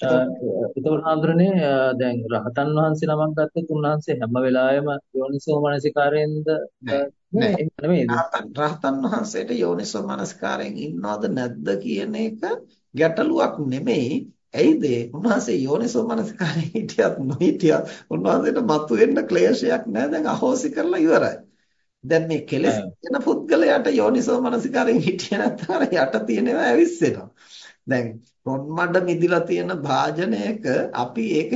එතකොට හඳුරන්නේ දැන් රහතන් වහන්සේ නමක් ගත්තොත් උන්වහන්සේ හැම වෙලාවෙම යෝනිසෝ මනසිකාරයෙන්ද නෑ නෙමෙයිද? රහතන් වහන්සේට යෝනිසෝ මනසිකාරයෙන් ඉන්නවද නැද්ද කියන එක ගැටලුවක් නෙමෙයි. ඇයිද? උන්වහන්සේ යෝනිසෝ මනසිකාරයෙන් හිටියත් නොහිටියත් උන්වහන්සේට මතුවෙන්න ක්ලේශයක් නෑ. දැන් අහෝසි කරලා ඉවරයි. දැන් මේ කෙලෙස් වෙන පුද්ගලයාට යෝනිසෝ මනසිකාරයෙන් හිටියේ නැත්නම් යට තියෙනවා ඇවිස්සෙනවා. දැන් රොන් මඩ මිදිලා තියෙන භාජනයක අපි ඒක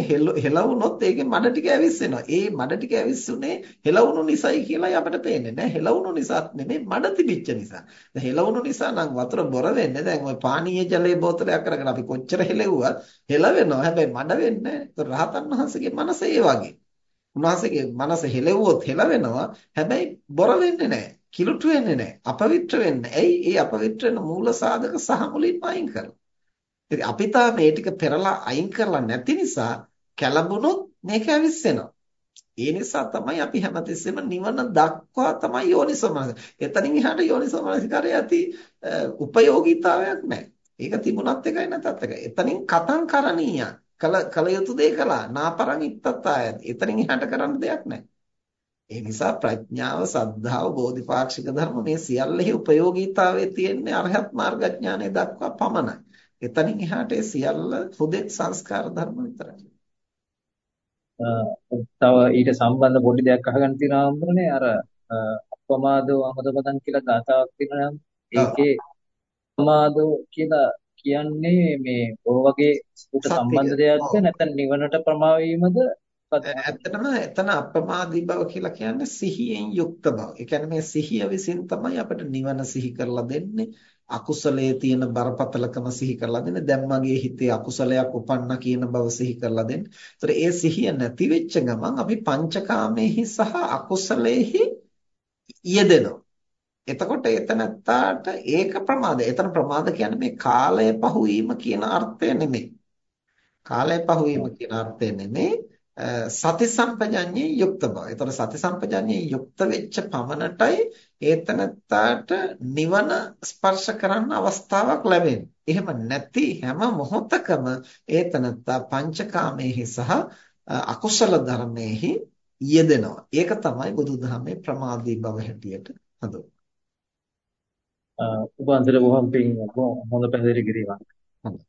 හෙලවුනොත් ඒකේ මඩ ටික ඇවිස්සෙනවා. ඒ මඩ ටික ඇවිස්සුනේ හෙලවුණු නිසයි කියලායි අපිට පේන්නේ නෑ. හෙලවුණු නිසාත් නෙමෙයි මඩ තිබිච්ච නිසා. දැන් හෙලවුණු නිසා නම් වතුර බොර වෙන්නේ. දැන් ওই පානීය ජලයේ බෝතලයක් අරගෙන අපි කොච්චර හෙලෙව්වත් හෙලවෙනවා. හැබැයි මඩ වෙන්නේ නෑ. රහතන් වහන්සේගේ මනස ඒ වගේ. උන්වහන්සේගේ මනස හෙලෙව්වොත් හෙලවෙනවා. හැබැයි බොර වෙන්නේ නෑ. කිලුට වෙන්නේ නෑ. අපවිත්‍ර වෙන්නේ. ඇයි? ඒ අපවිත්‍ර වෙන මූල සාධක සහ මුලින්ම අයින් කරලා. ඉතින් අපි තාම මේ ටික පෙරලා අයින් කරලා නැති නිසා කැළඹුණොත් මේක ඇවිස්සෙනවා. ඒ නිසා තමයි අපි හැමතිස්සෙම නිවන දක්වා තමයි යෝනිසෝමනස. එතනින් එහාට යෝනිසෝමනසිකාරය ඇති උපයෝගීතාවයක් නැහැ. ඒක තිබුණත් එකයි නැතත් එකයි. එතනින් කතං කරණීය. කල කල යුතු දේ කළා. නාපරං ඉත්තත්තායත්. එතනින් එහාට කරන්න දෙයක් නැහැ. ඒ නිසා ප්‍රඥාව, සද්ධාව, බෝධිපාක්ෂික ධර්ම මේ සියල්ලෙහි උපයෝගීතාවයේ තියෙන්නේ අරහත් මාර්ගඥානය දක්වා පමණයි. එතනින් එහාට සියල්ල හුදෙක් සංස්කාර ධර්ම විතරයි. තව ඊට සම්බන්ධ පොඩි දෙයක් අහගන්න තියෙනවා හම්බුනේ අර අපමාදෝ අමදපදන් කියලා ගාතාවක් තියෙනවා ඒකේ අපමාදෝ කියලා කියන්නේ මේ ඔය වගේ සුට සම්බන්ධ දෙයක්ද නැත්නම් නිවනට ප්‍රමා වීමද ඇත්තටම එතන අප්‍රමාදී බව කියලා කියන්නේ සිහියෙන් යුක්ත බව. ඒ කියන්නේ මේ සිහිය විසින් තමයි අපිට නිවන සිහි කරලා දෙන්නේ. අකුසලයේ තියෙන බරපතලකම සිහි කරලා දෙන්නේ. දැන් මගේ හිතේ අකුසලයක් උපන්නා කියන බව සිහි කරලා දෙන්නේ. ඒතර ඒ සිහිය නැති වෙච්ච ගමන් අපි පංචකාමේහි සහ අකුසලයේහි යෙදෙනවා. එතකොට එතනත්තාට ඒක ප්‍රමාදය. එතන ප්‍රමාද කියන්නේ මේ කාලය පහුවීම කියන අර්ථය නෙමෙයි. කාලය පහුවීම කියන අර්ථය නෙමෙයි. සති සම්පජඤ්ඤේ යුක්ත බව. ඒතර සති සම්පජඤ්ඤේ යුක්ත වෙච්ච පමණටයි ඒතනත්තාට නිවන ස්පර්ශ කරන්න අවස්ථාවක් ලැබෙන්නේ. එහෙම නැති හැම මොහොතකම ඒතනත්තා පංචකාමයේහි සහ අකුසල ධර්මයේහි යෙදෙනවා. ඒක තමයි බුදුදහමේ ප්‍රමාදී බව හැටියට හඳුන්වන්නේ. උපන්තර බොහොම පිං හොඳ පැහැදිලි කිරීමක්. හොඳයි.